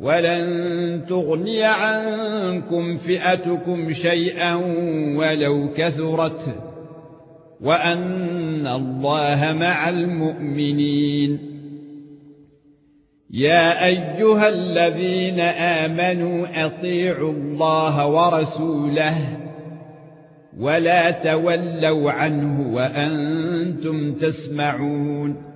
ولن تغني عنكم فئتكم شيئا ولو كثرت وأن الله مع المؤمنين. يا أيها الذين آمنوا أطيعوا الله ورسوله ولا تولوا عنه وأنتم تسمعون.